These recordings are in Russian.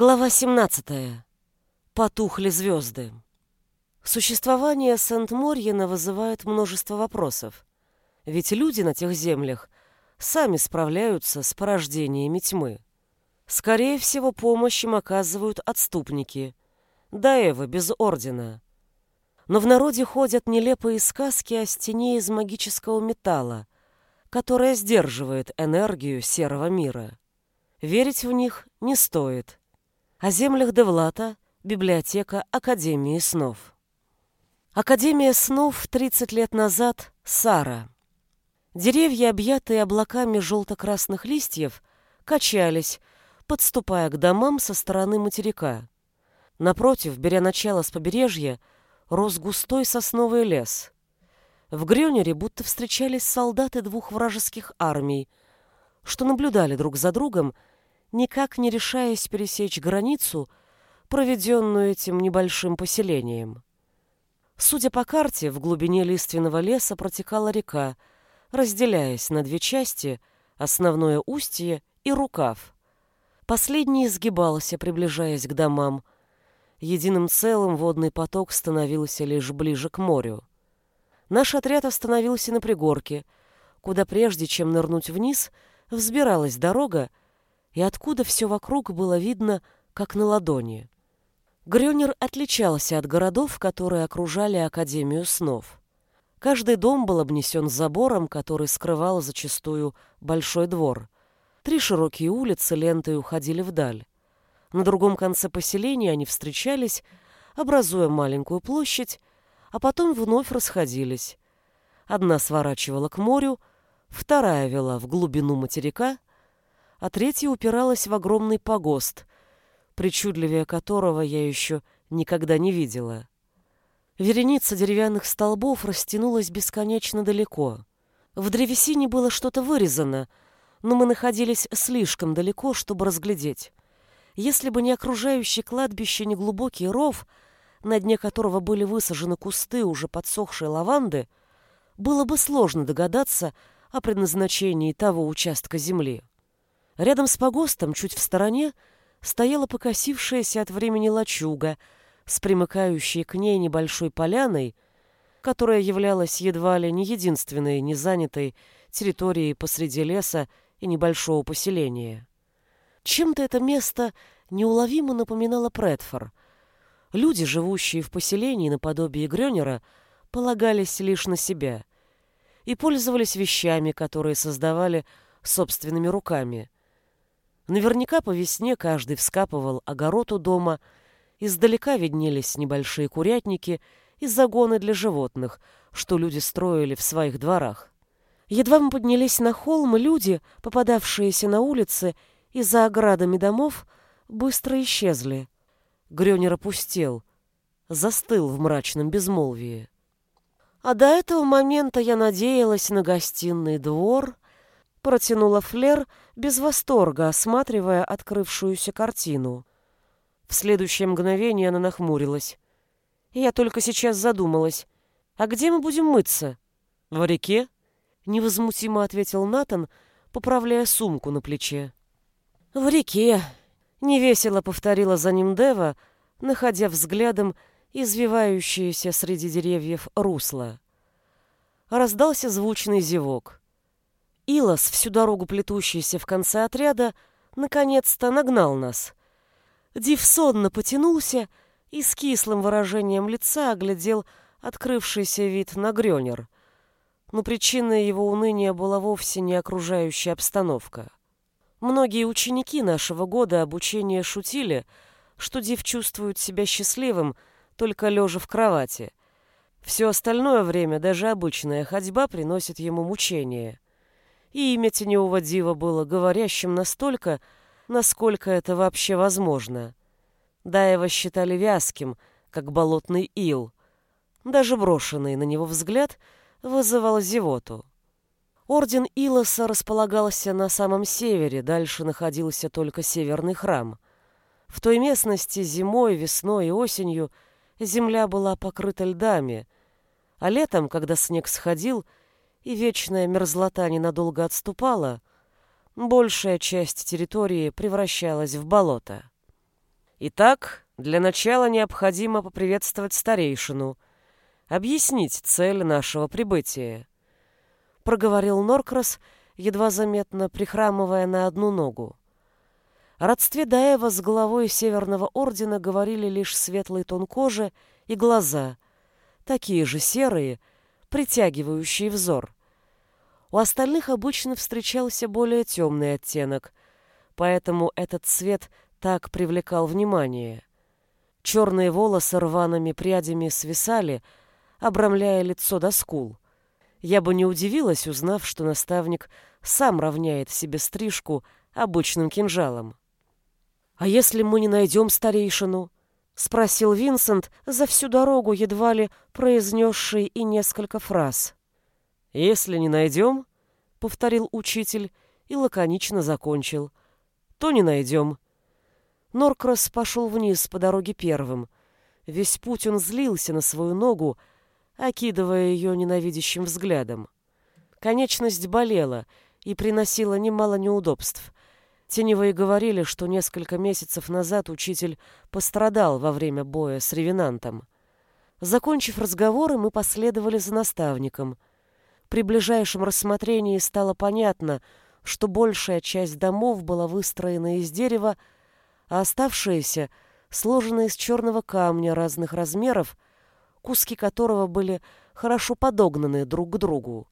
Глава 17. Потухли звезды. Существование Сент-Морьена вызывает множество вопросов. Ведь люди на тех землях сами справляются с порождениями тьмы. Скорее всего, помощь им оказывают отступники, даевы без ордена. Но в народе ходят нелепые сказки о стене из магического металла, которая сдерживает энергию серого мира. Верить в них не стоит. О землях Девлата, библиотека Академии снов. Академия снов 30 лет назад – Сара. Деревья, объятые облаками желто-красных листьев, качались, подступая к домам со стороны материка. Напротив, беря начало с побережья, рос густой сосновый лес. В Грёнере будто встречались солдаты двух вражеских армий, что наблюдали друг за другом никак не решаясь пересечь границу, проведенную этим небольшим поселением. Судя по карте, в глубине лиственного леса протекала река, разделяясь на две части, основное устье и рукав. Последний изгибался, приближаясь к домам. Единым целым водный поток становился лишь ближе к морю. Наш отряд остановился на пригорке, куда прежде чем нырнуть вниз, взбиралась дорога, и откуда все вокруг было видно, как на ладони. Грёнер отличался от городов, которые окружали Академию снов. Каждый дом был обнесен забором, который скрывал зачастую большой двор. Три широкие улицы лентой уходили вдаль. На другом конце поселения они встречались, образуя маленькую площадь, а потом вновь расходились. Одна сворачивала к морю, вторая вела в глубину материка, а третья упиралась в огромный погост, причудливее которого я еще никогда не видела. Вереница деревянных столбов растянулась бесконечно далеко. В древесине было что-то вырезано, но мы находились слишком далеко, чтобы разглядеть. Если бы не окружающий кладбище неглубокий ров, на дне которого были высажены кусты уже подсохшей лаванды, было бы сложно догадаться о предназначении того участка земли. Рядом с погостом, чуть в стороне, стояла покосившаяся от времени лачуга с примыкающей к ней небольшой поляной, которая являлась едва ли не единственной незанятой территорией посреди леса и небольшого поселения. Чем-то это место неуловимо напоминало Предфор. Люди, живущие в поселении наподобие Грёнера, полагались лишь на себя и пользовались вещами, которые создавали собственными руками – Наверняка по весне каждый вскапывал огород у дома, издалека виднелись небольшие курятники и загоны для животных, что люди строили в своих дворах. Едва мы поднялись на холм, люди, попадавшиеся на улице и за оградами домов, быстро исчезли. Грёнер опустел, застыл в мрачном безмолвии. А до этого момента я надеялась на гостиный двор — Протянула Флер без восторга, осматривая открывшуюся картину. В следующее мгновение она нахмурилась. Я только сейчас задумалась. А где мы будем мыться? В реке? Невозмутимо ответил Натан, поправляя сумку на плече. В реке. Невесело повторила за ним Дева, находя взглядом извивающееся среди деревьев русло. Раздался звучный зевок. Илос, всю дорогу плетущийся в конце отряда, наконец-то нагнал нас. Див сонно потянулся и с кислым выражением лица оглядел открывшийся вид на Грёнер. Но причиной его уныния была вовсе не окружающая обстановка. Многие ученики нашего года обучения шутили, что Див чувствует себя счастливым, только лежа в кровати. Все остальное время даже обычная ходьба приносит ему мучения и имя теневого дива было говорящим настолько, насколько это вообще возможно. Даева считали вязким, как болотный ил. Даже брошенный на него взгляд вызывал зевоту. Орден Илоса располагался на самом севере, дальше находился только северный храм. В той местности зимой, весной и осенью земля была покрыта льдами, а летом, когда снег сходил, и вечная мерзлота ненадолго отступала, большая часть территории превращалась в болото. Итак, для начала необходимо поприветствовать старейшину, объяснить цель нашего прибытия. Проговорил Норкрас, едва заметно прихрамывая на одну ногу. О родстве Даева с главой Северного Ордена говорили лишь светлый тон кожи и глаза, такие же серые, притягивающие взор. У остальных обычно встречался более темный оттенок, поэтому этот цвет так привлекал внимание. Черные волосы рваными прядями свисали, обрамляя лицо до скул. Я бы не удивилась, узнав, что наставник сам равняет себе стрижку обычным кинжалом. «А если мы не найдем старейшину?» — спросил Винсент за всю дорогу, едва ли произнесший и несколько фраз. «Если не найдем», — повторил учитель и лаконично закончил, — «то не найдем». Норкрас пошел вниз по дороге первым. Весь путь он злился на свою ногу, окидывая ее ненавидящим взглядом. Конечность болела и приносила немало неудобств. Теневые говорили, что несколько месяцев назад учитель пострадал во время боя с ревенантом. Закончив разговоры, мы последовали за наставником. При ближайшем рассмотрении стало понятно, что большая часть домов была выстроена из дерева, а оставшиеся сложены из черного камня разных размеров, куски которого были хорошо подогнаны друг к другу.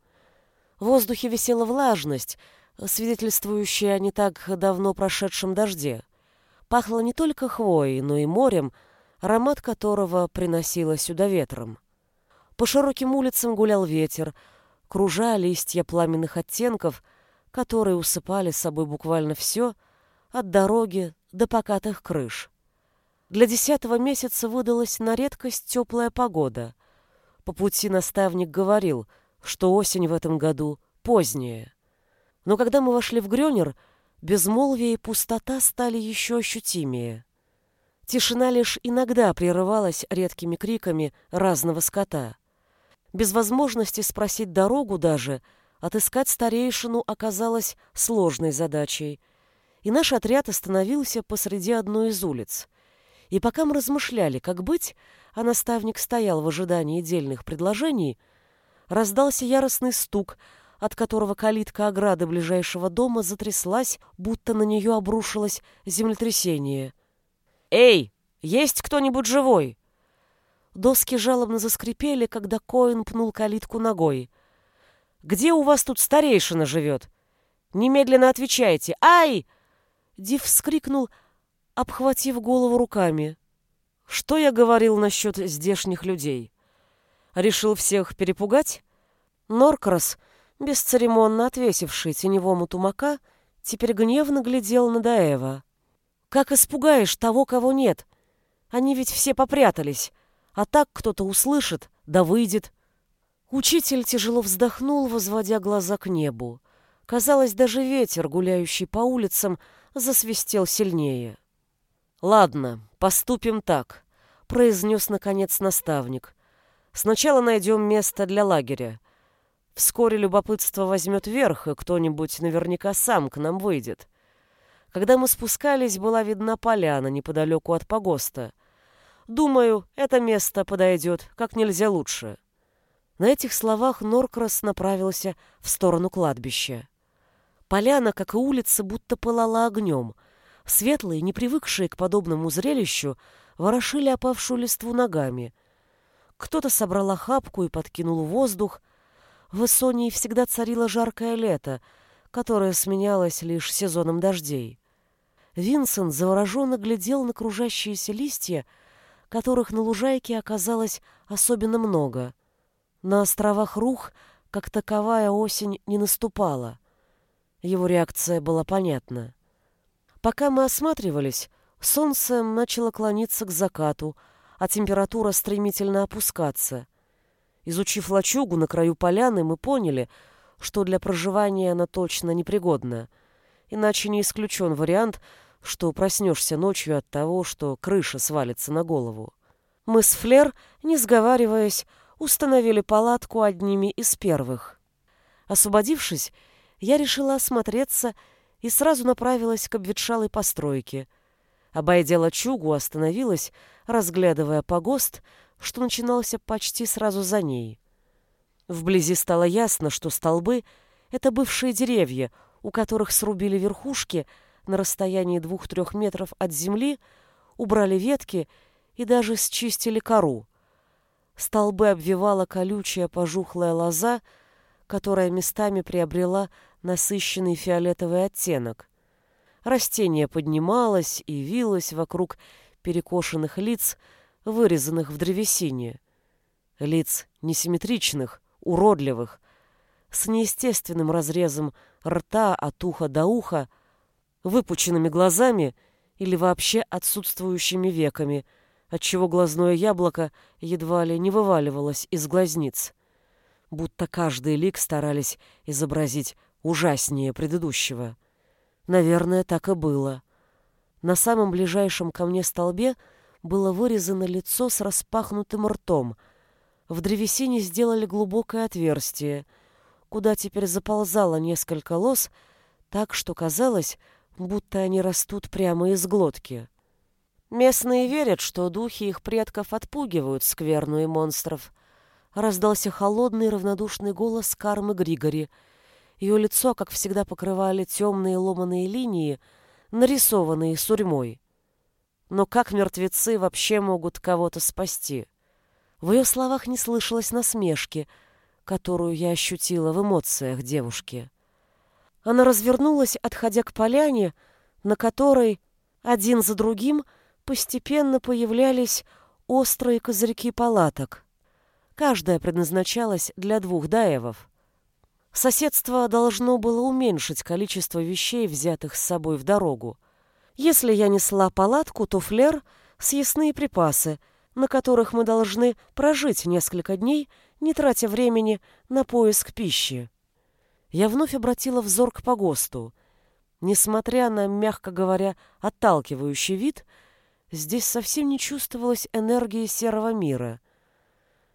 В воздухе висела влажность, свидетельствующее о не так давно прошедшем дожде. Пахло не только хвоей, но и морем, аромат которого приносило сюда ветром. По широким улицам гулял ветер, кружа листья пламенных оттенков, которые усыпали с собой буквально все, от дороги до покатых крыш. Для десятого месяца выдалась на редкость теплая погода. По пути наставник говорил, что осень в этом году поздняя. Но когда мы вошли в Грёнер, безмолвие и пустота стали еще ощутимее. Тишина лишь иногда прерывалась редкими криками разного скота. Без возможности спросить дорогу даже, отыскать старейшину оказалось сложной задачей, и наш отряд остановился посреди одной из улиц. И пока мы размышляли, как быть, а наставник стоял в ожидании дельных предложений, раздался яростный стук, от которого калитка ограды ближайшего дома затряслась, будто на нее обрушилось землетрясение. «Эй, есть кто-нибудь живой?» Доски жалобно заскрипели, когда Коин пнул калитку ногой. «Где у вас тут старейшина живет? Немедленно отвечайте! Ай!» Див вскрикнул, обхватив голову руками. «Что я говорил насчет здешних людей? Решил всех перепугать?» Норкрас бесцеремонно отвесивший теневому тумака, теперь гневно глядел на Даева. «Как испугаешь того, кого нет? Они ведь все попрятались, а так кто-то услышит, да выйдет». Учитель тяжело вздохнул, возводя глаза к небу. Казалось, даже ветер, гуляющий по улицам, засвистел сильнее. «Ладно, поступим так», — произнес, наконец, наставник. «Сначала найдем место для лагеря. Вскоре любопытство возьмет верх, и кто-нибудь наверняка сам к нам выйдет. Когда мы спускались, была видна поляна неподалеку от погоста. Думаю, это место подойдет как нельзя лучше. На этих словах Норкрас направился в сторону кладбища. Поляна, как и улица, будто пылала огнем. Светлые, не привыкшие к подобному зрелищу, ворошили опавшую листву ногами. Кто-то собрал охапку и подкинул воздух, в Эссонии всегда царило жаркое лето, которое сменялось лишь сезоном дождей. Винсент завороженно глядел на кружащиеся листья, которых на лужайке оказалось особенно много. На островах Рух, как таковая осень, не наступала. Его реакция была понятна. Пока мы осматривались, солнце начало клониться к закату, а температура стремительно опускаться — Изучив лачугу на краю поляны, мы поняли, что для проживания она точно непригодна. Иначе не исключен вариант, что проснешься ночью от того, что крыша свалится на голову. Мы с Флер, не сговариваясь, установили палатку одними из первых. Освободившись, я решила осмотреться и сразу направилась к обветшалой постройке. Обойдя лачугу, остановилась, разглядывая погост, что начинался почти сразу за ней. Вблизи стало ясно, что столбы — это бывшие деревья, у которых срубили верхушки на расстоянии двух-трех метров от земли, убрали ветки и даже счистили кору. Столбы обвивала колючая пожухлая лоза, которая местами приобрела насыщенный фиолетовый оттенок. Растение поднималось и вилось вокруг перекошенных лиц, вырезанных в древесине. Лиц несимметричных, уродливых, с неестественным разрезом рта от уха до уха, выпученными глазами или вообще отсутствующими веками, отчего глазное яблоко едва ли не вываливалось из глазниц. Будто каждый лик старались изобразить ужаснее предыдущего. Наверное, так и было. На самом ближайшем ко мне столбе было вырезано лицо с распахнутым ртом. В древесине сделали глубокое отверстие, куда теперь заползало несколько лос, так что казалось, будто они растут прямо из глотки. Местные верят, что духи их предков отпугивают скверну и монстров. Раздался холодный равнодушный голос Кармы Григори — ее лицо, как всегда, покрывали темные ломаные линии, нарисованные сурьмой. Но как мертвецы вообще могут кого-то спасти? В ее словах не слышалось насмешки, которую я ощутила в эмоциях девушки. Она развернулась, отходя к поляне, на которой один за другим постепенно появлялись острые козырьки палаток. Каждая предназначалась для двух даевов. Соседство должно было уменьшить количество вещей, взятых с собой в дорогу. Если я несла палатку, то флер — съестные припасы, на которых мы должны прожить несколько дней, не тратя времени на поиск пищи. Я вновь обратила взор к погосту. Несмотря на, мягко говоря, отталкивающий вид, здесь совсем не чувствовалось энергии серого мира.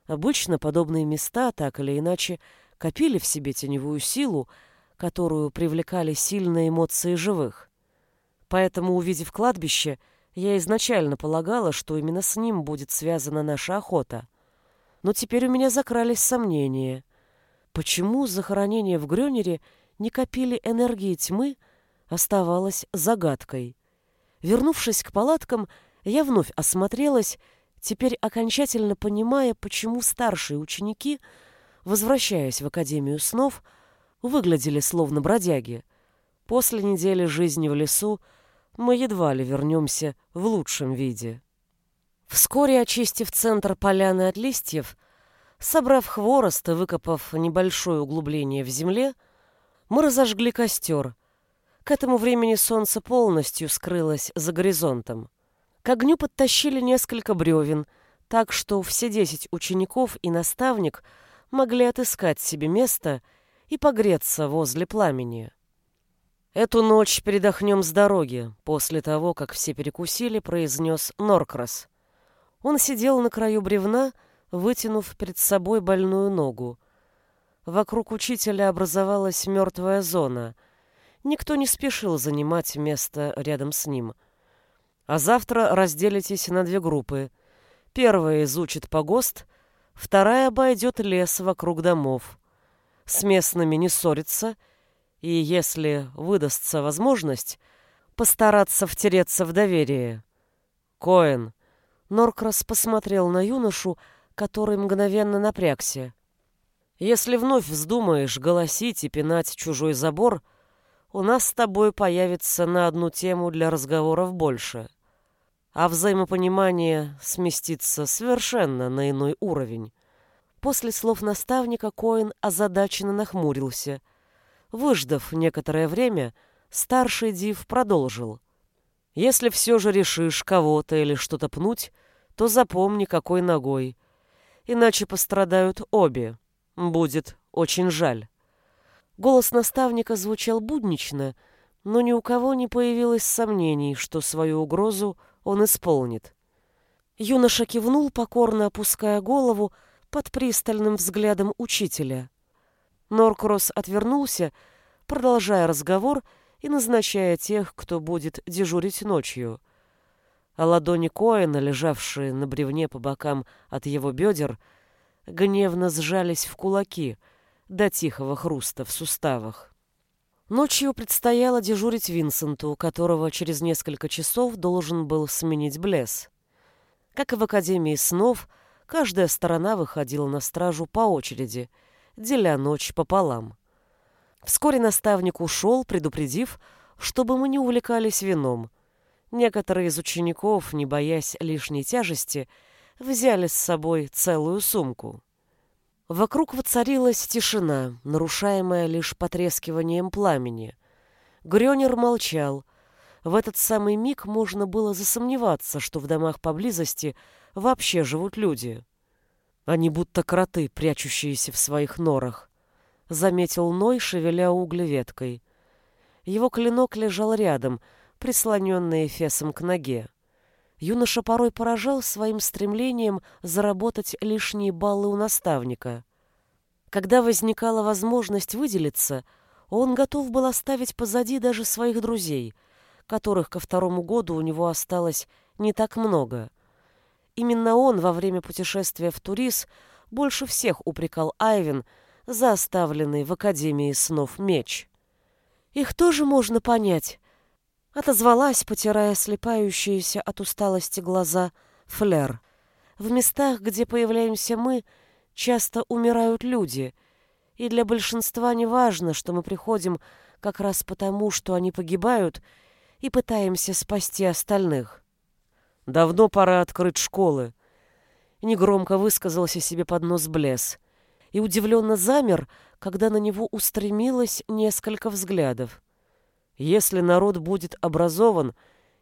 Обычно подобные места, так или иначе, — копили в себе теневую силу, которую привлекали сильные эмоции живых. Поэтому, увидев кладбище, я изначально полагала, что именно с ним будет связана наша охота. Но теперь у меня закрались сомнения. Почему захоронения в Грёнере не копили энергии тьмы, оставалось загадкой. Вернувшись к палаткам, я вновь осмотрелась, теперь окончательно понимая, почему старшие ученики — возвращаясь в Академию снов, выглядели словно бродяги. После недели жизни в лесу мы едва ли вернемся в лучшем виде. Вскоре, очистив центр поляны от листьев, собрав хворост и выкопав небольшое углубление в земле, мы разожгли костер. К этому времени солнце полностью скрылось за горизонтом. К огню подтащили несколько бревен, так что все десять учеников и наставник – могли отыскать себе место и погреться возле пламени. «Эту ночь передохнем с дороги», после того, как все перекусили, произнес Норкрас. Он сидел на краю бревна, вытянув перед собой больную ногу. Вокруг учителя образовалась мертвая зона. Никто не спешил занимать место рядом с ним. А завтра разделитесь на две группы. Первая изучит погост, Вторая обойдет лес вокруг домов. С местными не ссорится, и, если выдастся возможность, постараться втереться в доверие. Коэн. Норкрас посмотрел на юношу, который мгновенно напрягся. Если вновь вздумаешь голосить и пинать чужой забор, у нас с тобой появится на одну тему для разговоров больше а взаимопонимание сместится совершенно на иной уровень. После слов наставника Коин озадаченно нахмурился. Выждав некоторое время, старший Див продолжил. «Если все же решишь кого-то или что-то пнуть, то запомни, какой ногой. Иначе пострадают обе. Будет очень жаль». Голос наставника звучал буднично, но ни у кого не появилось сомнений, что свою угрозу он исполнит. Юноша кивнул, покорно опуская голову под пристальным взглядом учителя. Норкросс отвернулся, продолжая разговор и назначая тех, кто будет дежурить ночью. а ладони Коэна, лежавшие на бревне по бокам от его бедер, гневно сжались в кулаки до тихого хруста в суставах. Ночью предстояло дежурить Винсенту, которого через несколько часов должен был сменить Блесс. Как и в Академии снов, каждая сторона выходила на стражу по очереди, деля ночь пополам. Вскоре наставник ушел, предупредив, чтобы мы не увлекались вином. Некоторые из учеников, не боясь лишней тяжести, взяли с собой целую сумку. Вокруг воцарилась тишина, нарушаемая лишь потрескиванием пламени. Грёнер молчал. В этот самый миг можно было засомневаться, что в домах поблизости вообще живут люди. Они будто кроты, прячущиеся в своих норах. Заметил Ной, шевеля углеветкой. Его клинок лежал рядом, прислоненный эфесом к ноге. Юноша порой поражал своим стремлением заработать лишние баллы у наставника. Когда возникала возможность выделиться, он готов был оставить позади даже своих друзей, которых ко второму году у него осталось не так много. Именно он во время путешествия в Турис больше всех упрекал Айвен за оставленный в Академии снов меч. «Их тоже можно понять», Отозвалась, потирая слепающиеся от усталости глаза, Флер. В местах, где появляемся мы, часто умирают люди, и для большинства не важно, что мы приходим как раз потому, что они погибают, и пытаемся спасти остальных. Давно пора открыть школы. Негромко высказался себе под нос Блесс и удивленно замер, когда на него устремилось несколько взглядов. Если народ будет образован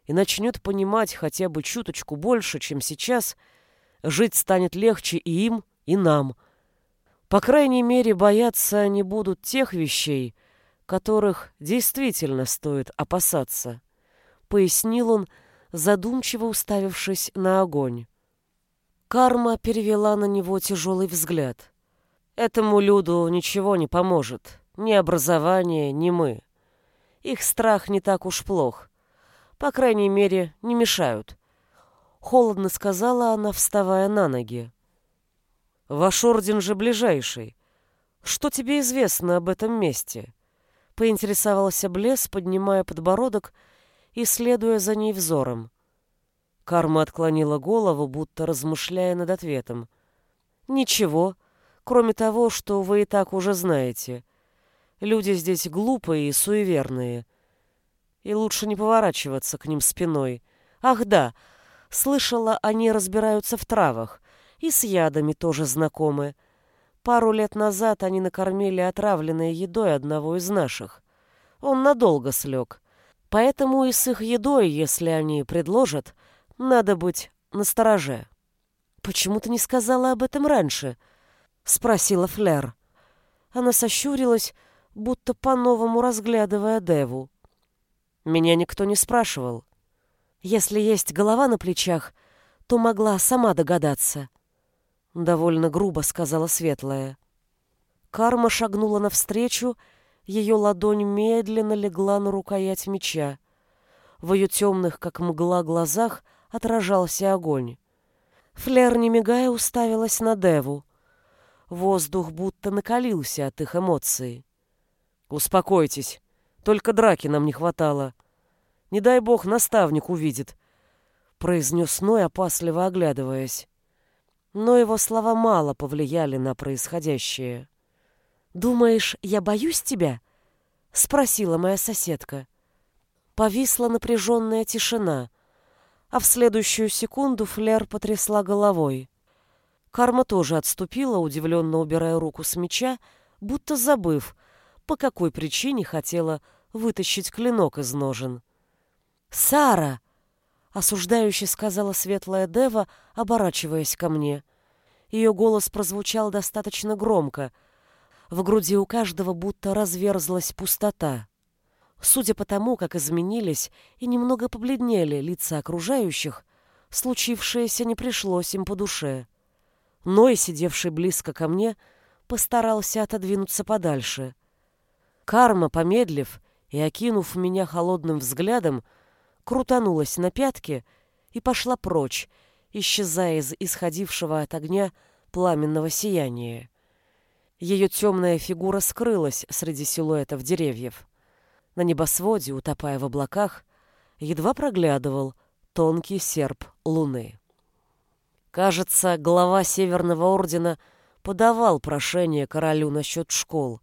и начнет понимать хотя бы чуточку больше, чем сейчас, жить станет легче и им, и нам. По крайней мере, бояться они будут тех вещей, которых действительно стоит опасаться, пояснил он, задумчиво уставившись на огонь. Карма перевела на него тяжелый взгляд. Этому люду ничего не поможет, ни образование, ни мы. Их страх не так уж плох. По крайней мере, не мешают. Холодно сказала она, вставая на ноги. Ваш орден же ближайший. Что тебе известно об этом месте? Поинтересовался Блес, поднимая подбородок и следуя за ней взором. Карма отклонила голову, будто размышляя над ответом. «Ничего, кроме того, что вы и так уже знаете. Люди здесь глупые и суеверные. И лучше не поворачиваться к ним спиной. Ах да, слышала, они разбираются в травах. И с ядами тоже знакомы. Пару лет назад они накормили отравленной едой одного из наших. Он надолго слег. Поэтому и с их едой, если они предложат, надо быть настороже. «Почему ты не сказала об этом раньше?» — спросила Флер. Она сощурилась, будто по-новому разглядывая Деву. Меня никто не спрашивал. Если есть голова на плечах, то могла сама догадаться. Довольно грубо сказала Светлая. Карма шагнула навстречу, ее ладонь медленно легла на рукоять меча. В ее темных, как мгла, глазах отражался огонь. Флер, не мигая, уставилась на Деву. Воздух будто накалился от их эмоций. «Успокойтесь. Только драки нам не хватало. Не дай бог наставник увидит», — произнес Ной, опасливо оглядываясь. Но его слова мало повлияли на происходящее. «Думаешь, я боюсь тебя?» — спросила моя соседка. Повисла напряженная тишина, а в следующую секунду Флер потрясла головой. Карма тоже отступила, удивленно убирая руку с меча, будто забыв — по какой причине хотела вытащить клинок из ножен. «Сара!» — осуждающе сказала светлая Дева, оборачиваясь ко мне. Ее голос прозвучал достаточно громко. В груди у каждого будто разверзлась пустота. Судя по тому, как изменились и немного побледнели лица окружающих, случившееся не пришлось им по душе. Ной, сидевший близко ко мне, постарался отодвинуться подальше. Карма, помедлив и окинув меня холодным взглядом, крутанулась на пятки и пошла прочь, исчезая из исходившего от огня пламенного сияния. Ее темная фигура скрылась среди силуэтов деревьев. На небосводе, утопая в облаках, едва проглядывал тонкий серп луны. Кажется, глава Северного Ордена подавал прошение королю насчет школ.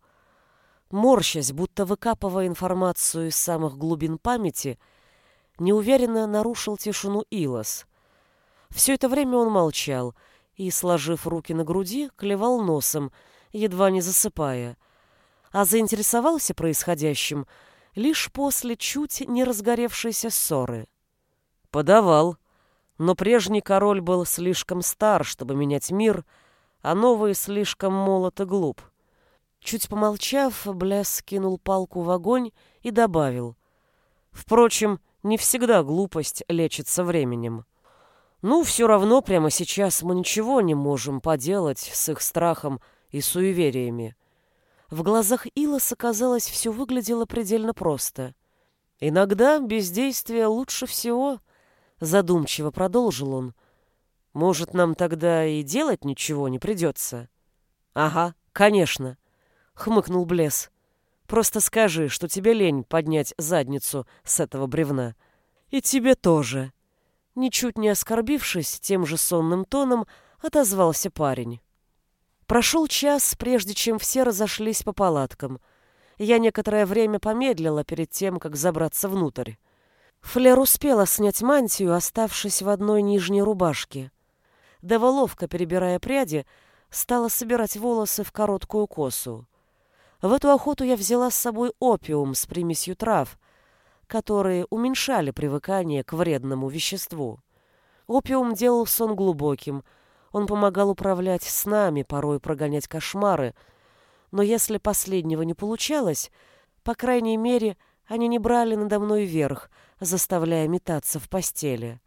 Морщась, будто выкапывая информацию из самых глубин памяти, неуверенно нарушил тишину Илос. Все это время он молчал и, сложив руки на груди, клевал носом, едва не засыпая, а заинтересовался происходящим лишь после чуть не разгоревшейся ссоры. «Подавал», но прежний король был слишком стар, чтобы менять мир, а новый слишком молод и глуп. Чуть помолчав, Бляс кинул палку в огонь и добавил. Впрочем, не всегда глупость лечится временем. Ну, все равно прямо сейчас мы ничего не можем поделать с их страхом и суевериями. В глазах Илоса, казалось, все выглядело предельно просто. Иногда бездействие лучше всего — Задумчиво продолжил он. Может, нам тогда и делать ничего не придется? Ага, конечно, хмыкнул Блес. Просто скажи, что тебе лень поднять задницу с этого бревна. И тебе тоже. Ничуть не оскорбившись, тем же сонным тоном отозвался парень. Прошел час, прежде чем все разошлись по палаткам. Я некоторое время помедлила перед тем, как забраться внутрь. Флер успела снять мантию, оставшись в одной нижней рубашке. Дева, перебирая пряди, стала собирать волосы в короткую косу. В эту охоту я взяла с собой опиум с примесью трав, которые уменьшали привыкание к вредному веществу. Опиум делал сон глубоким, он помогал управлять снами, порой прогонять кошмары, но если последнего не получалось, по крайней мере, они не брали надо мной верх — заставляя метаться в постели.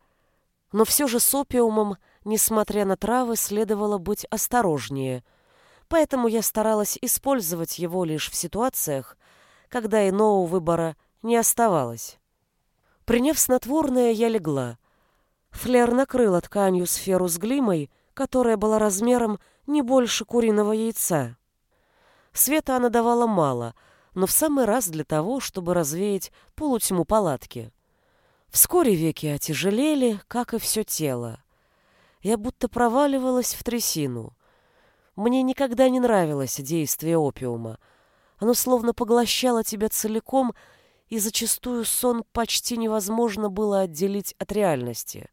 Но все же с опиумом, несмотря на травы, следовало быть осторожнее, поэтому я старалась использовать его лишь в ситуациях, когда иного выбора не оставалось. Приняв снотворное, я легла. Флер накрыла тканью сферу с глимой, которая была размером не больше куриного яйца. Света она давала мало, но в самый раз для того, чтобы развеять полутьму палатки. Вскоре веки отяжелели, как и все тело. Я будто проваливалась в трясину. Мне никогда не нравилось действие опиума. Оно словно поглощало тебя целиком, и зачастую сон почти невозможно было отделить от реальности.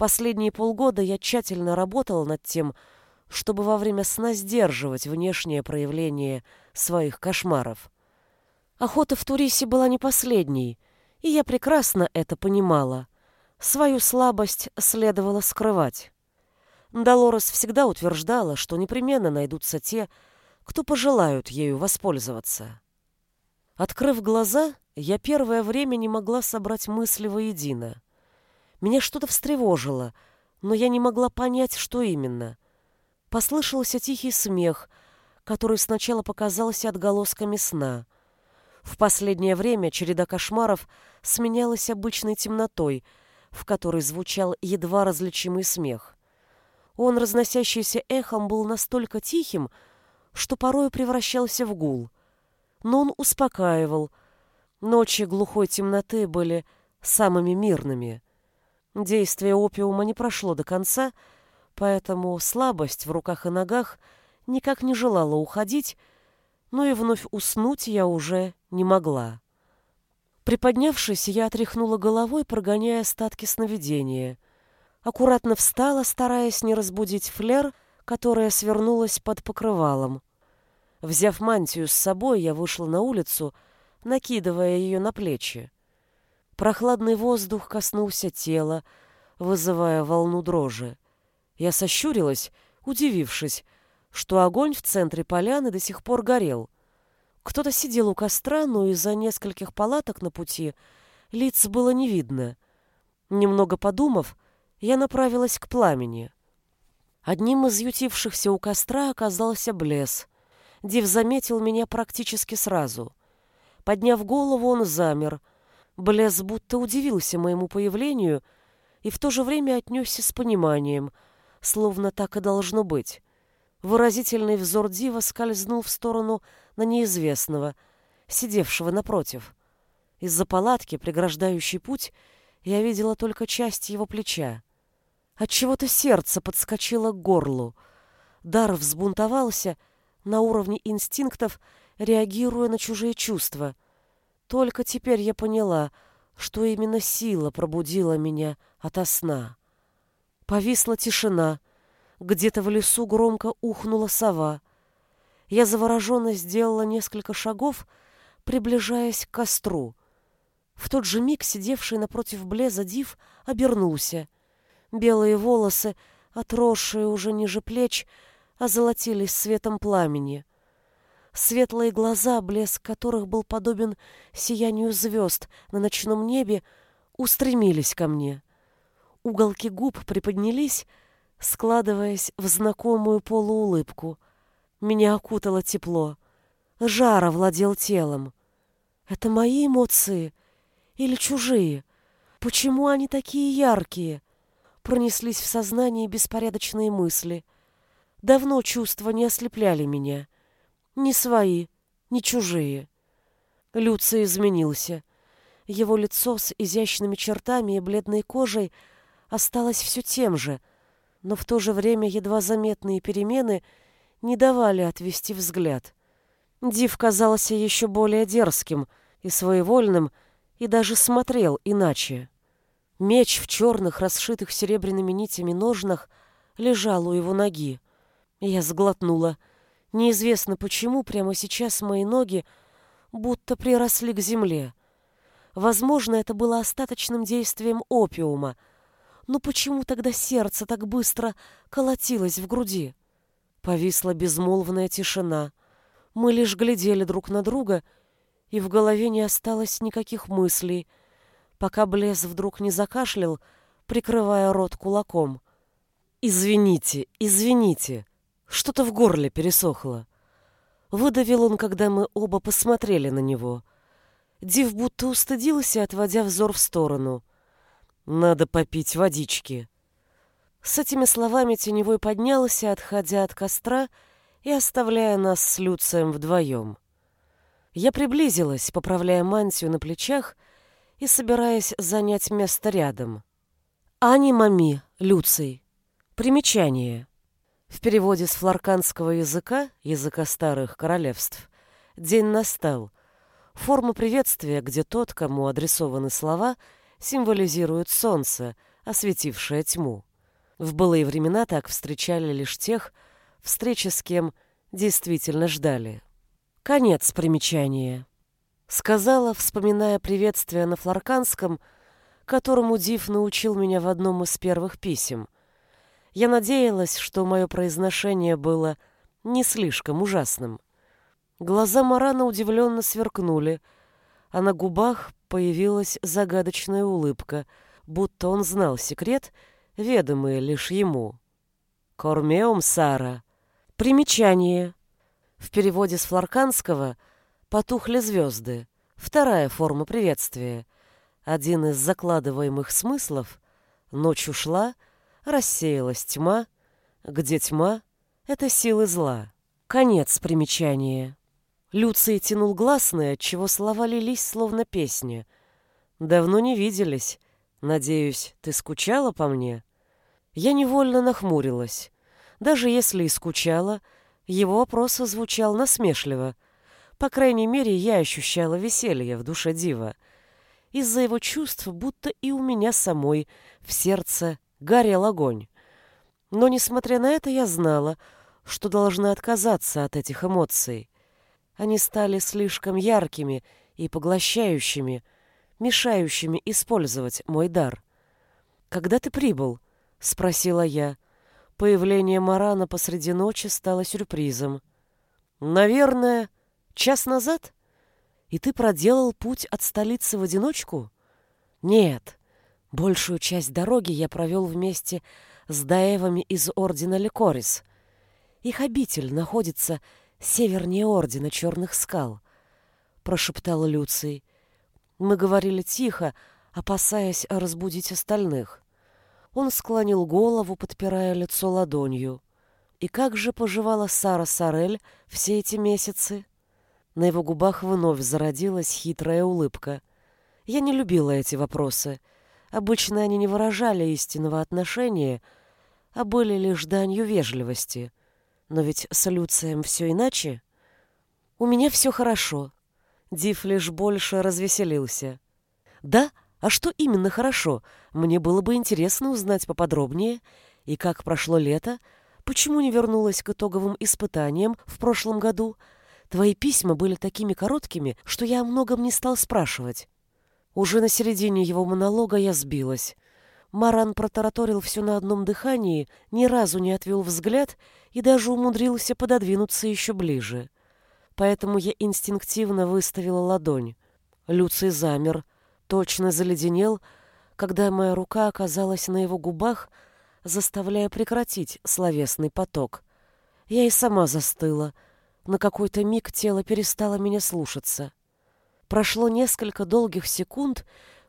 Последние полгода я тщательно работала над тем, чтобы во время сна сдерживать внешнее проявление своих кошмаров. Охота в Турисе была не последней — и я прекрасно это понимала. Свою слабость следовало скрывать. Долорес всегда утверждала, что непременно найдутся те, кто пожелают ею воспользоваться. Открыв глаза, я первое время не могла собрать мысли воедино. Меня что-то встревожило, но я не могла понять, что именно. Послышался тихий смех, который сначала показался отголосками сна — в последнее время череда кошмаров сменялась обычной темнотой, в которой звучал едва различимый смех. Он, разносящийся эхом, был настолько тихим, что порой превращался в гул. Но он успокаивал. Ночи глухой темноты были самыми мирными. Действие опиума не прошло до конца, поэтому слабость в руках и ногах никак не желала уходить, но и вновь уснуть я уже не могла. Приподнявшись, я отряхнула головой, прогоняя остатки сновидения. Аккуратно встала, стараясь не разбудить флер, которая свернулась под покрывалом. Взяв мантию с собой, я вышла на улицу, накидывая ее на плечи. Прохладный воздух коснулся тела, вызывая волну дрожи. Я сощурилась, удивившись, что огонь в центре поляны до сих пор горел. Кто-то сидел у костра, но из-за нескольких палаток на пути лиц было не видно. Немного подумав, я направилась к пламени. Одним из ютившихся у костра оказался Блес. Див заметил меня практически сразу. Подняв голову, он замер. Блес будто удивился моему появлению и в то же время отнесся с пониманием, словно так и должно быть. Выразительный взор Дива скользнул в сторону на неизвестного, сидевшего напротив. Из-за палатки, преграждающей путь, я видела только часть его плеча. Отчего-то сердце подскочило к горлу. Дар взбунтовался на уровне инстинктов, реагируя на чужие чувства. Только теперь я поняла, что именно сила пробудила меня ото сна. Повисла тишина. Где-то в лесу громко ухнула сова. Я завороженно сделала несколько шагов, приближаясь к костру. В тот же миг сидевший напротив Блеза Див обернулся. Белые волосы, отросшие уже ниже плеч, озолотились светом пламени. Светлые глаза, блеск которых был подобен сиянию звезд на ночном небе, устремились ко мне. Уголки губ приподнялись, складываясь в знакомую полуулыбку. Меня окутало тепло. Жар овладел телом. Это мои эмоции или чужие? Почему они такие яркие? Пронеслись в сознании беспорядочные мысли. Давно чувства не ослепляли меня. Ни свои, ни чужие. Люций изменился. Его лицо с изящными чертами и бледной кожей осталось все тем же, но в то же время едва заметные перемены не давали отвести взгляд. Див казался еще более дерзким и своевольным, и даже смотрел иначе. Меч в черных, расшитых серебряными нитями ножнах лежал у его ноги. Я сглотнула. Неизвестно почему прямо сейчас мои ноги будто приросли к земле. Возможно, это было остаточным действием опиума. Но почему тогда сердце так быстро колотилось в груди? Повисла безмолвная тишина. Мы лишь глядели друг на друга — и в голове не осталось никаких мыслей, пока Блез вдруг не закашлял, прикрывая рот кулаком. «Извините, извините, что-то в горле пересохло». Выдавил он, когда мы оба посмотрели на него. Див будто устыдился, отводя взор в сторону. «Надо попить водички». С этими словами Теневой поднялся, отходя от костра и оставляя нас с Люцием вдвоем. Я приблизилась, поправляя мантию на плечах и собираясь занять место рядом. Ани Мами, Люций. Примечание. В переводе с флорканского языка, языка старых королевств, день настал. Форма приветствия, где тот, кому адресованы слова, символизирует солнце, осветившее тьму. В былые времена так встречали лишь тех, встречи с кем действительно ждали. Конец примечания. Сказала, вспоминая приветствие на флорканском, которому Див научил меня в одном из первых писем. Я надеялась, что мое произношение было не слишком ужасным. Глаза Марана удивленно сверкнули, а на губах появилась загадочная улыбка, будто он знал секрет, ведомый лишь ему. «Кормеум, Сара!» Примечание. В переводе с флорканского «потухли звезды» — вторая форма приветствия. Один из закладываемых смыслов — ночь ушла, рассеялась тьма, где тьма — это силы зла. Конец примечания. Люций тянул гласные, отчего слова лились, словно песни. «Давно не виделись. Надеюсь, ты скучала по мне?» Я невольно нахмурилась. Даже если и скучала — его вопрос звучал насмешливо. По крайней мере, я ощущала веселье в душе Дива. Из-за его чувств, будто и у меня самой в сердце горел огонь. Но, несмотря на это, я знала, что должна отказаться от этих эмоций. Они стали слишком яркими и поглощающими, мешающими использовать мой дар. «Когда ты прибыл?» — спросила я. — Появление Марана посреди ночи стало сюрпризом. «Наверное, час назад? И ты проделал путь от столицы в одиночку?» «Нет. Большую часть дороги я провел вместе с даевами из Ордена Лекорис. Их обитель находится севернее Ордена Черных Скал», — прошептал Люций. Мы говорили тихо, опасаясь разбудить остальных. Он склонил голову, подпирая лицо ладонью. И как же поживала Сара Сарель все эти месяцы? На его губах вновь зародилась хитрая улыбка. Я не любила эти вопросы. Обычно они не выражали истинного отношения, а были лишь данью вежливости. Но ведь с Люцием все иначе. У меня все хорошо. Див лишь больше развеселился. Да, а что именно хорошо? Мне было бы интересно узнать поподробнее. И как прошло лето? Почему не вернулась к итоговым испытаниям в прошлом году? Твои письма были такими короткими, что я о многом не стал спрашивать. Уже на середине его монолога я сбилась. Маран протараторил все на одном дыхании, ни разу не отвел взгляд и даже умудрился пододвинуться еще ближе. Поэтому я инстинктивно выставила ладонь. Люций замер, точно заледенел, когда моя рука оказалась на его губах, заставляя прекратить словесный поток. Я и сама застыла. На какой-то миг тело перестало меня слушаться. Прошло несколько долгих секунд,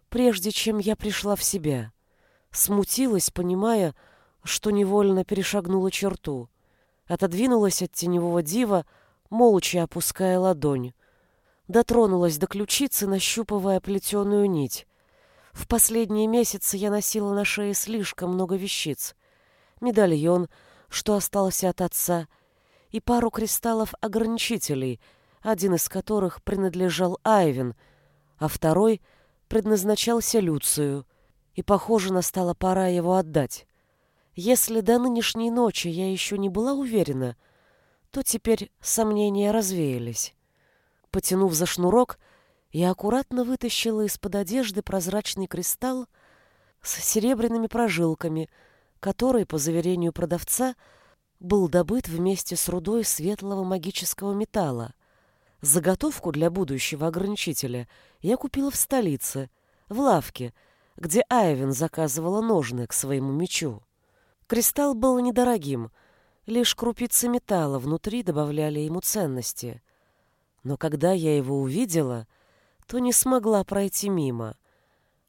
прежде чем я пришла в себя. Смутилась, понимая, что невольно перешагнула черту. Отодвинулась от теневого дива, молча опуская ладонь. Дотронулась до ключицы, нащупывая плетеную нить. В последние месяцы я носила на шее слишком много вещиц. Медальон, что остался от отца, и пару кристаллов-ограничителей, один из которых принадлежал Айвен, а второй предназначался Люцию, и, похоже, настала пора его отдать. Если до нынешней ночи я еще не была уверена, то теперь сомнения развеялись. Потянув за шнурок, я аккуратно вытащила из-под одежды прозрачный кристалл с серебряными прожилками, который, по заверению продавца, был добыт вместе с рудой светлого магического металла. Заготовку для будущего ограничителя я купила в столице, в лавке, где Айвен заказывала ножны к своему мечу. Кристалл был недорогим, лишь крупицы металла внутри добавляли ему ценности. Но когда я его увидела — то не смогла пройти мимо.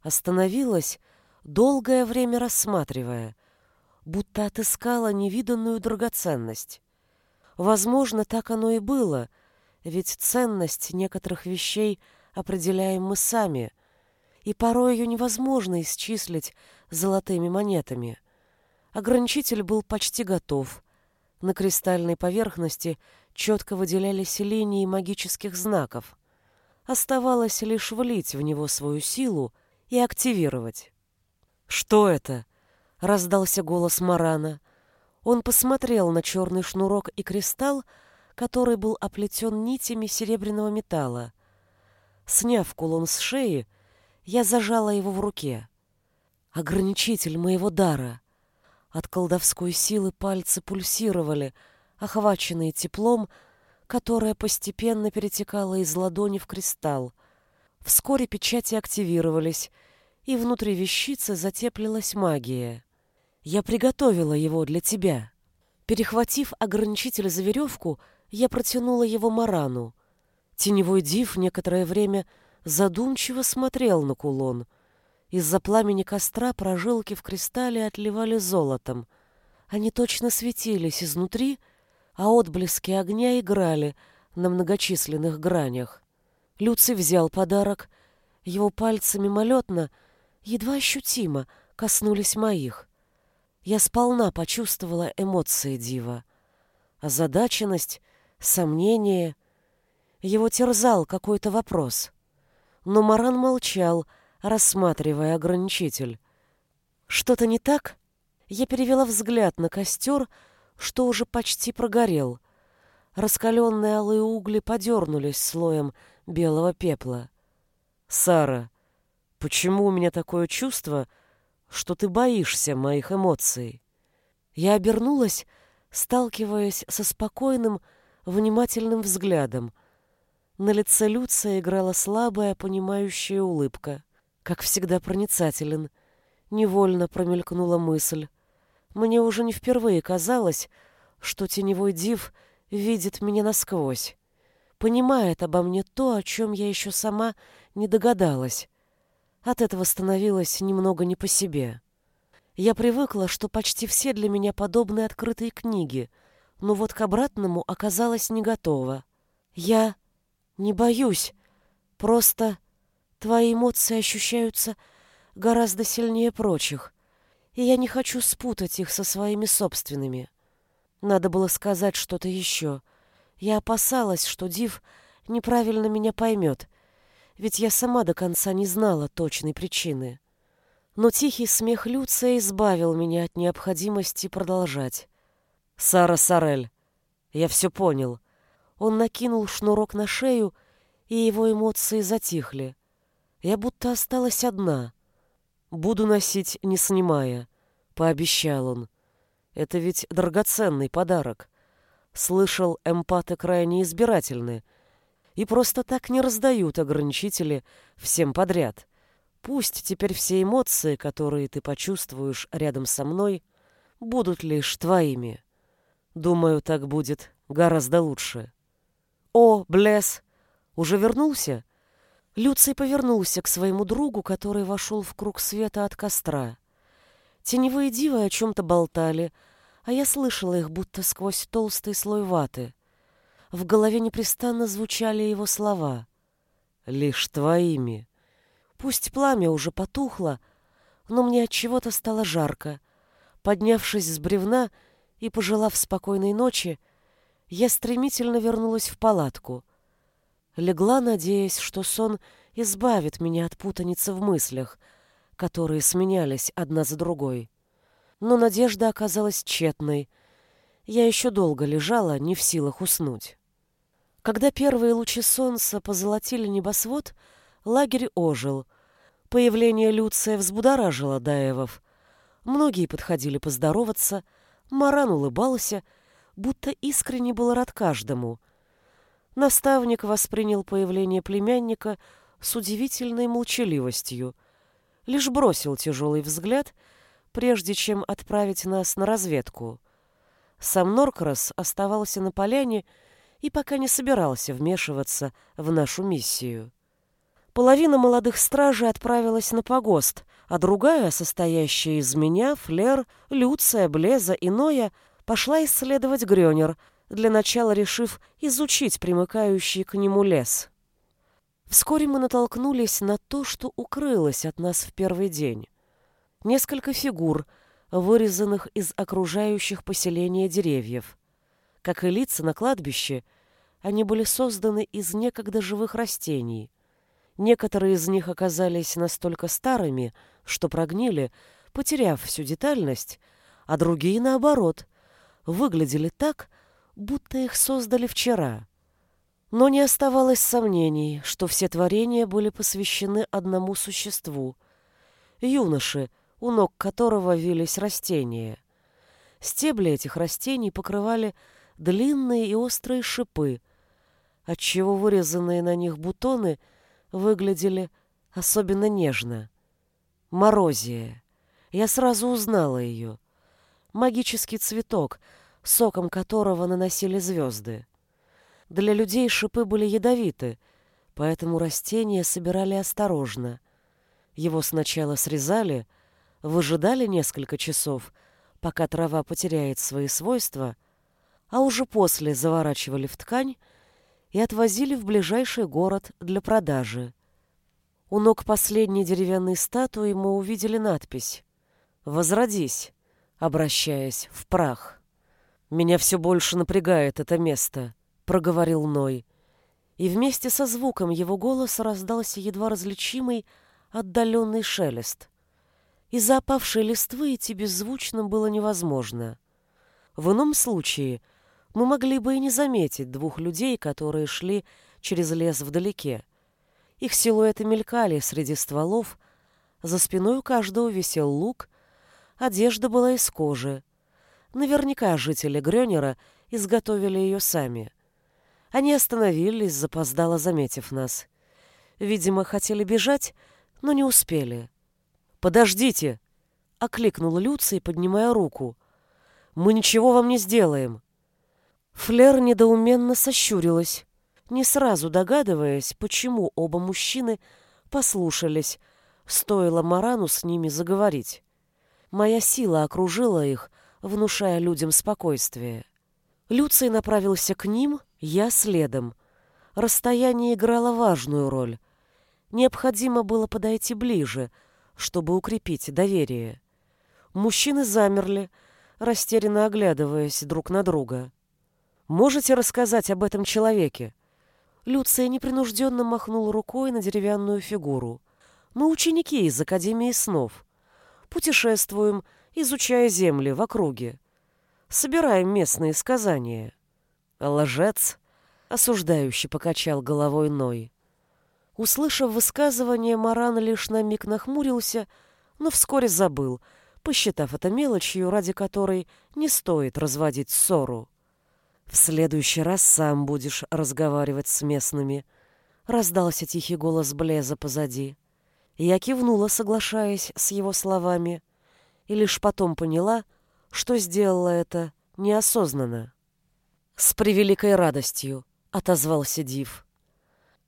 Остановилась, долгое время рассматривая, будто отыскала невиданную драгоценность. Возможно, так оно и было, ведь ценность некоторых вещей определяем мы сами, и порой ее невозможно исчислить золотыми монетами. Ограничитель был почти готов. На кристальной поверхности четко выделялись линии магических знаков. Оставалось лишь влить в него свою силу и активировать. «Что это?» — раздался голос Марана. Он посмотрел на черный шнурок и кристалл, который был оплетен нитями серебряного металла. Сняв кулон с шеи, я зажала его в руке. Ограничитель моего дара. От колдовской силы пальцы пульсировали, охваченные теплом, которая постепенно перетекала из ладони в кристалл. Вскоре печати активировались, и внутри вещицы затеплилась магия. «Я приготовила его для тебя». Перехватив ограничитель за веревку, я протянула его Марану. Теневой див некоторое время задумчиво смотрел на кулон. Из-за пламени костра прожилки в кристалле отливали золотом. Они точно светились изнутри, а отблески огня играли на многочисленных гранях. Люций взял подарок, его пальцы мимолетно, едва ощутимо, коснулись моих. Я сполна почувствовала эмоции дива. Озадаченность, сомнение. Его терзал какой-то вопрос. Но Маран молчал, рассматривая ограничитель. «Что-то не так?» Я перевела взгляд на костер, что уже почти прогорел. Раскаленные алые угли подернулись слоем белого пепла. «Сара, почему у меня такое чувство, что ты боишься моих эмоций?» Я обернулась, сталкиваясь со спокойным, внимательным взглядом. На лице Люция играла слабая, понимающая улыбка. Как всегда проницателен. Невольно промелькнула мысль. Мне уже не впервые казалось, что теневой див видит меня насквозь, понимает обо мне то, о чем я еще сама не догадалась. От этого становилось немного не по себе. Я привыкла, что почти все для меня подобны открытые книги, но вот к обратному оказалась не готова. Я не боюсь, просто твои эмоции ощущаются гораздо сильнее прочих, и я не хочу спутать их со своими собственными. Надо было сказать что-то еще. Я опасалась, что Див неправильно меня поймет, ведь я сама до конца не знала точной причины. Но тихий смех Люция избавил меня от необходимости продолжать. «Сара Сарель, я все понял». Он накинул шнурок на шею, и его эмоции затихли. Я будто осталась одна. «Буду носить, не снимая», — пообещал он. «Это ведь драгоценный подарок. Слышал, эмпаты крайне избирательны и просто так не раздают ограничители всем подряд. Пусть теперь все эмоции, которые ты почувствуешь рядом со мной, будут лишь твоими. Думаю, так будет гораздо лучше. О, Блесс, уже вернулся? Люций повернулся к своему другу, который вошел в круг света от костра. Теневые дивы о чем-то болтали, а я слышала их будто сквозь толстый слой ваты. В голове непрестанно звучали его слова. «Лишь твоими». Пусть пламя уже потухло, но мне от чего-то стало жарко. Поднявшись с бревна и пожелав спокойной ночи, я стремительно вернулась в палатку. Легла, надеясь, что сон избавит меня от путаницы в мыслях, которые сменялись одна за другой. Но надежда оказалась тщетной. Я еще долго лежала, не в силах уснуть. Когда первые лучи солнца позолотили небосвод, лагерь ожил. Появление Люция взбудоражило Даевов. Многие подходили поздороваться, Маран улыбался, будто искренне был рад каждому. Наставник воспринял появление племянника с удивительной молчаливостью, лишь бросил тяжелый взгляд, прежде чем отправить нас на разведку. Сам Норкрас оставался на поляне и пока не собирался вмешиваться в нашу миссию. Половина молодых стражей отправилась на погост, а другая, состоящая из меня, Флер, Люция, Блеза и Ноя, пошла исследовать Грёнер, для начала решив изучить примыкающий к нему лес. Вскоре мы натолкнулись на то, что укрылось от нас в первый день. Несколько фигур, вырезанных из окружающих поселения деревьев. Как и лица на кладбище, они были созданы из некогда живых растений — Некоторые из них оказались настолько старыми, что прогнили, потеряв всю детальность, а другие, наоборот, выглядели так, будто их создали вчера. Но не оставалось сомнений, что все творения были посвящены одному существу — юноше, у ног которого вились растения. Стебли этих растений покрывали длинные и острые шипы, отчего вырезанные на них бутоны — выглядели особенно нежно. Морозия. Я сразу узнала ее. Магический цветок, соком которого наносили звезды. Для людей шипы были ядовиты, поэтому растения собирали осторожно. Его сначала срезали, выжидали несколько часов, пока трава потеряет свои свойства, а уже после заворачивали в ткань и отвозили в ближайший город для продажи. У ног последней деревянной статуи мы увидели надпись «Возродись», обращаясь в прах. «Меня все больше напрягает это место», — проговорил Ной. И вместе со звуком его голоса раздался едва различимый отдаленный шелест. Из-за опавшей листвы идти беззвучно было невозможно. В ином случае — мы могли бы и не заметить двух людей, которые шли через лес вдалеке. Их силуэты мелькали среди стволов, за спиной у каждого висел лук, одежда была из кожи. Наверняка жители Грёнера изготовили ее сами. Они остановились, запоздало заметив нас. Видимо, хотели бежать, но не успели. «Подождите!» — окликнул Люций, поднимая руку. «Мы ничего вам не сделаем!» Флер недоуменно сощурилась, не сразу догадываясь, почему оба мужчины послушались, стоило Марану с ними заговорить. Моя сила окружила их, внушая людям спокойствие. Люций направился к ним, я следом. Расстояние играло важную роль. Необходимо было подойти ближе, чтобы укрепить доверие. Мужчины замерли, растерянно оглядываясь друг на друга. «Можете рассказать об этом человеке?» Люция непринужденно махнул рукой на деревянную фигуру. «Мы ученики из Академии снов. Путешествуем, изучая земли в округе. Собираем местные сказания». «Лжец!» — осуждающий покачал головой Ной. Услышав высказывание, Маран лишь на миг нахмурился, но вскоре забыл — посчитав это мелочью, ради которой не стоит разводить ссору. «В следующий раз сам будешь разговаривать с местными», — раздался тихий голос Блеза позади. Я кивнула, соглашаясь с его словами, и лишь потом поняла, что сделала это неосознанно. «С превеликой радостью», — отозвался Див.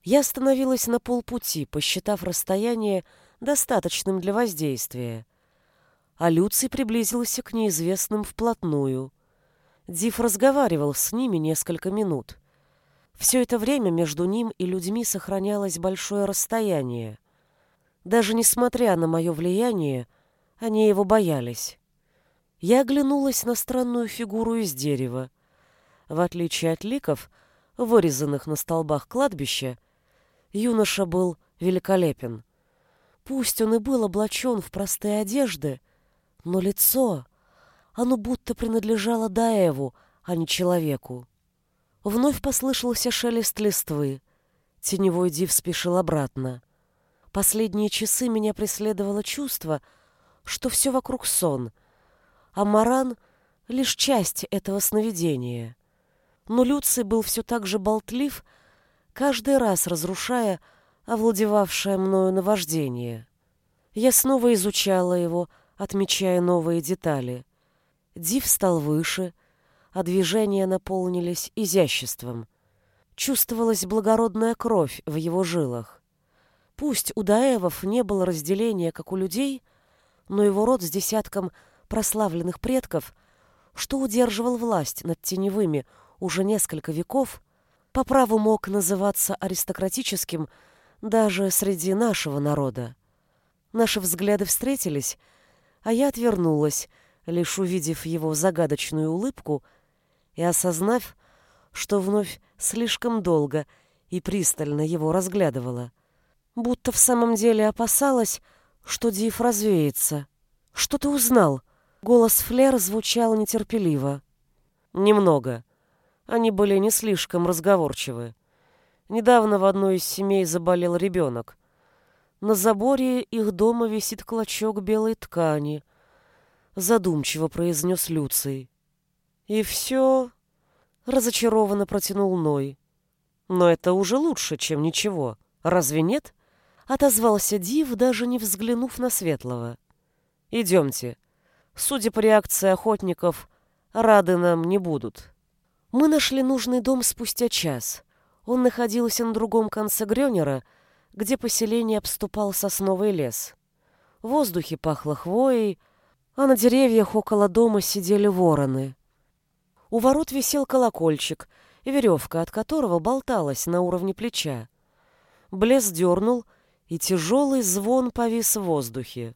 Я остановилась на полпути, посчитав расстояние достаточным для воздействия, а Люций приблизился к неизвестным вплотную. Див разговаривал с ними несколько минут. Все это время между ним и людьми сохранялось большое расстояние. Даже несмотря на мое влияние, они его боялись. Я оглянулась на странную фигуру из дерева. В отличие от ликов, вырезанных на столбах кладбища, юноша был великолепен. Пусть он и был облачен в простые одежды, но лицо, оно будто принадлежало Даеву, а не человеку. Вновь послышался шелест листвы. Теневой див спешил обратно. Последние часы меня преследовало чувство, что все вокруг сон, а Маран — лишь часть этого сновидения. Но Люций был все так же болтлив, каждый раз разрушая овладевавшее мною наваждение. Я снова изучала его, отмечая новые детали. Див стал выше, а движения наполнились изяществом. Чувствовалась благородная кровь в его жилах. Пусть у Даевов не было разделения, как у людей, но его род с десятком прославленных предков, что удерживал власть над теневыми уже несколько веков, по праву мог называться аристократическим даже среди нашего народа. Наши взгляды встретились — а я отвернулась, лишь увидев его загадочную улыбку и осознав, что вновь слишком долго и пристально его разглядывала. Будто в самом деле опасалась, что Див развеется. «Что ты узнал?» Голос Флер звучал нетерпеливо. «Немного. Они были не слишком разговорчивы. Недавно в одной из семей заболел ребенок. На заборе их дома висит клочок белой ткани. Задумчиво произнес Люций. И все... Разочарованно протянул Ной. Но это уже лучше, чем ничего. Разве нет? Отозвался Див, даже не взглянув на Светлого. Идемте. Судя по реакции охотников, рады нам не будут. Мы нашли нужный дом спустя час. Он находился на другом конце Грёнера, где поселение обступал сосновый лес. В воздухе пахло хвоей, а на деревьях около дома сидели вороны. У ворот висел колокольчик, веревка от которого болталась на уровне плеча. Блес дернул, и тяжелый звон повис в воздухе.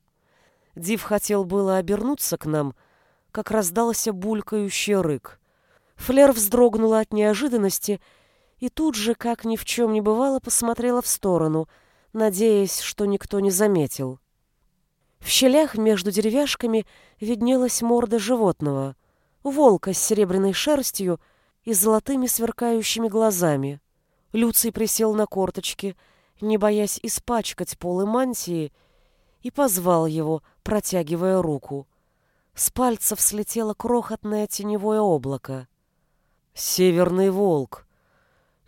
Див хотел было обернуться к нам, как раздался булькающий рык. Флер вздрогнула от неожиданности и тут же, как ни в чем не бывало, посмотрела в сторону, надеясь, что никто не заметил. В щелях между деревяшками виднелась морда животного, волка с серебряной шерстью и золотыми сверкающими глазами. Люций присел на корточки, не боясь испачкать полы мантии, и позвал его, протягивая руку. С пальцев слетело крохотное теневое облако. «Северный волк!»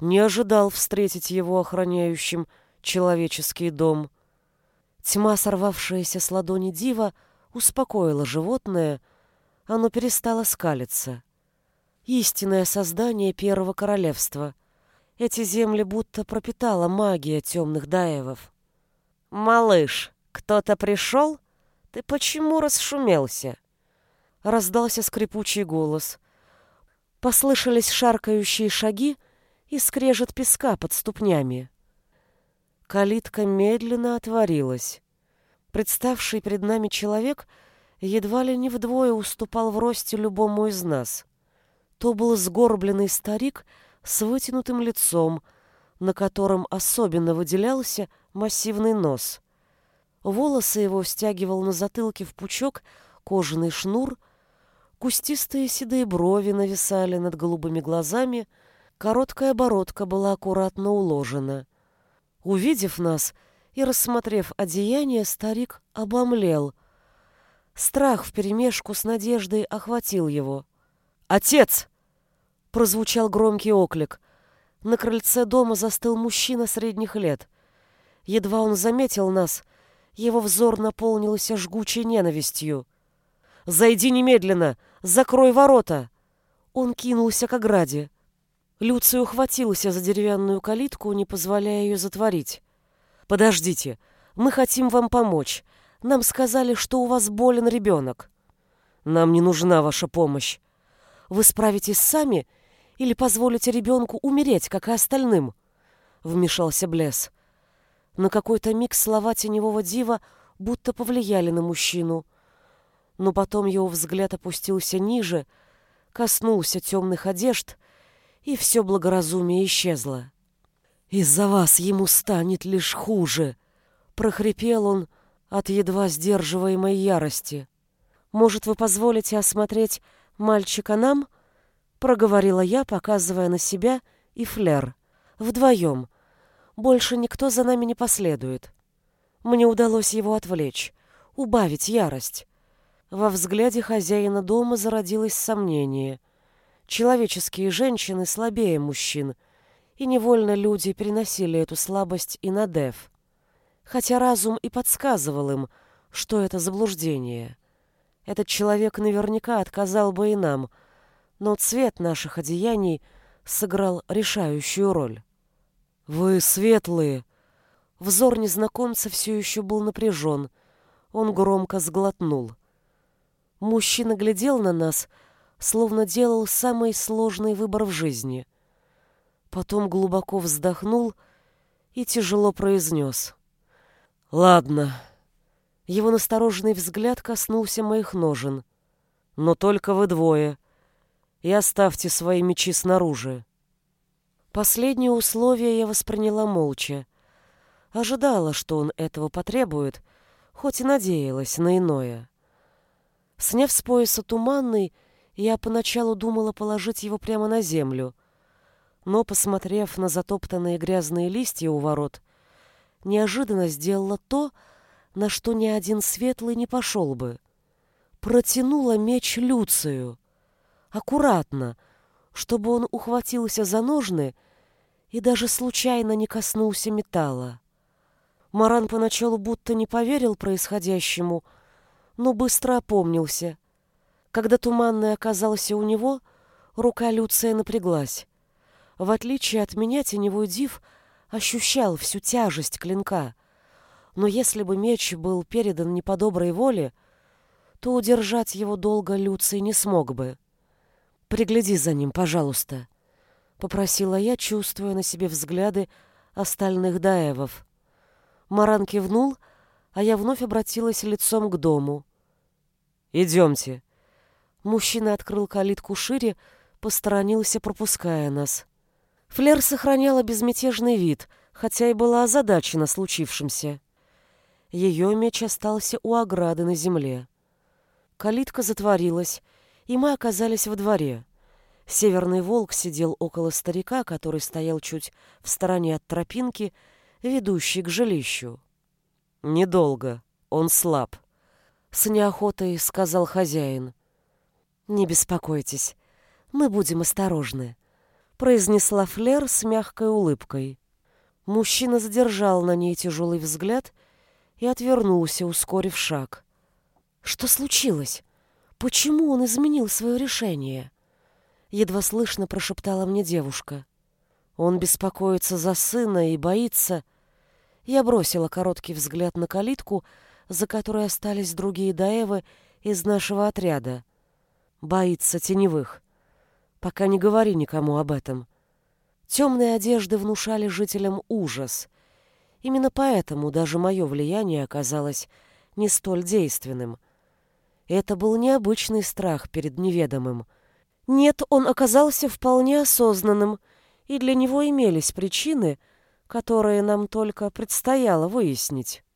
не ожидал встретить его охраняющим человеческий дом. Тьма, сорвавшаяся с ладони дива, успокоила животное, оно перестало скалиться. Истинное создание первого королевства. Эти земли будто пропитала магия темных даевов. «Малыш, кто-то пришел?» Ты почему расшумелся?» Раздался скрипучий голос. Послышались шаркающие шаги и скрежет песка под ступнями. Калитка медленно отворилась. Представший перед нами человек едва ли не вдвое уступал в росте любому из нас. То был сгорбленный старик с вытянутым лицом, на котором особенно выделялся массивный нос. Волосы его стягивал на затылке в пучок кожаный шнур, кустистые седые брови нависали над голубыми глазами, короткая бородка была аккуратно уложена. Увидев нас и рассмотрев одеяние, старик обомлел. Страх вперемешку с надеждой охватил его. «Отец!» — прозвучал громкий оклик. На крыльце дома застыл мужчина средних лет. Едва он заметил нас, его взор наполнился жгучей ненавистью. «Зайди немедленно! Закрой ворота!» Он кинулся к ограде. Люций ухватился за деревянную калитку, не позволяя ее затворить. «Подождите, мы хотим вам помочь. Нам сказали, что у вас болен ребенок». «Нам не нужна ваша помощь. Вы справитесь сами или позволите ребенку умереть, как и остальным?» Вмешался Блесс. На какой-то миг слова теневого дива будто повлияли на мужчину. Но потом его взгляд опустился ниже, коснулся темных одежд, и все благоразумие исчезло. «Из-за вас ему станет лишь хуже!» — прохрипел он от едва сдерживаемой ярости. «Может, вы позволите осмотреть мальчика нам?» — проговорила я, показывая на себя и флер. «Вдвоем. Больше никто за нами не последует. Мне удалось его отвлечь, убавить ярость. Во взгляде хозяина дома зародилось сомнение. Человеческие женщины слабее мужчин, и невольно люди переносили эту слабость и на Дев. Хотя разум и подсказывал им, что это заблуждение. Этот человек наверняка отказал бы и нам, но цвет наших одеяний сыграл решающую роль. «Вы светлые!» Взор незнакомца все еще был напряжен. Он громко сглотнул. Мужчина глядел на нас, словно делал самый сложный выбор в жизни. Потом глубоко вздохнул и тяжело произнес. «Ладно». Его настороженный взгляд коснулся моих ножен. «Но только вы двое. И оставьте свои мечи снаружи». Последнее условие я восприняла молча. Ожидала, что он этого потребует, хоть и надеялась на иное. Сняв с пояса туманный, я поначалу думала положить его прямо на землю, но, посмотрев на затоптанные грязные листья у ворот, неожиданно сделала то, на что ни один светлый не пошел бы. Протянула меч Люцию. Аккуратно — чтобы он ухватился за ножны и даже случайно не коснулся металла. Маран поначалу будто не поверил происходящему, но быстро опомнился. Когда туманный оказался у него, рука Люция напряглась. В отличие от меня, теневой див ощущал всю тяжесть клинка. Но если бы меч был передан не по доброй воле, то удержать его долго Люций не смог бы. Пригляди за ним, пожалуйста, попросила я, чувствуя на себе взгляды остальных даевов. Маран кивнул, а я вновь обратилась лицом к дому. Идемте. Мужчина открыл калитку шире, посторонился, пропуская нас. Флер сохраняла безмятежный вид, хотя и была озадачена случившимся. Ее меч остался у ограды на земле. Калитка затворилась, и мы оказались во дворе. Северный волк сидел около старика, который стоял чуть в стороне от тропинки, ведущей к жилищу. «Недолго. Он слаб», — с неохотой сказал хозяин. «Не беспокойтесь. Мы будем осторожны», — произнесла Флер с мягкой улыбкой. Мужчина задержал на ней тяжелый взгляд и отвернулся, ускорив шаг. «Что случилось?» Почему он изменил свое решение? Едва слышно прошептала мне девушка. Он беспокоится за сына и боится. Я бросила короткий взгляд на калитку, за которой остались другие даевы из нашего отряда. Боится теневых. Пока не говори никому об этом. Темные одежды внушали жителям ужас. Именно поэтому даже мое влияние оказалось не столь действенным. Это был необычный страх перед неведомым. Нет, он оказался вполне осознанным, и для него имелись причины, которые нам только предстояло выяснить.